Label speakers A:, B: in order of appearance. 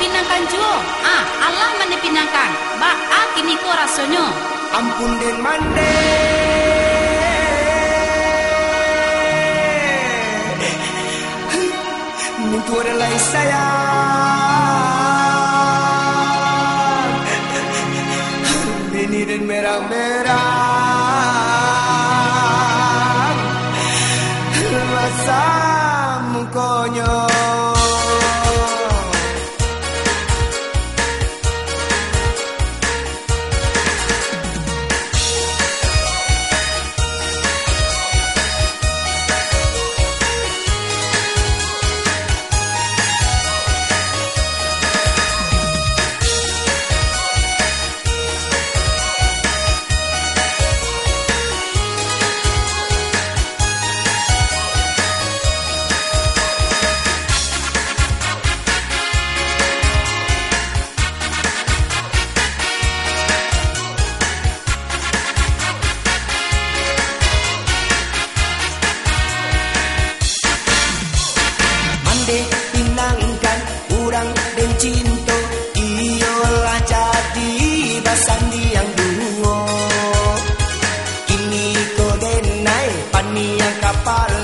A: pinangkan juo. Ah, Allah mana pinangkan. Ba ah, a kini ko rasonyo.
B: Ampun den mande. Mutu adalah saya. Bini dan merah-merah Masa mukonyol cinta Iyolah jadi basandi yang dungo Kini kodenai denai pani yang kapal.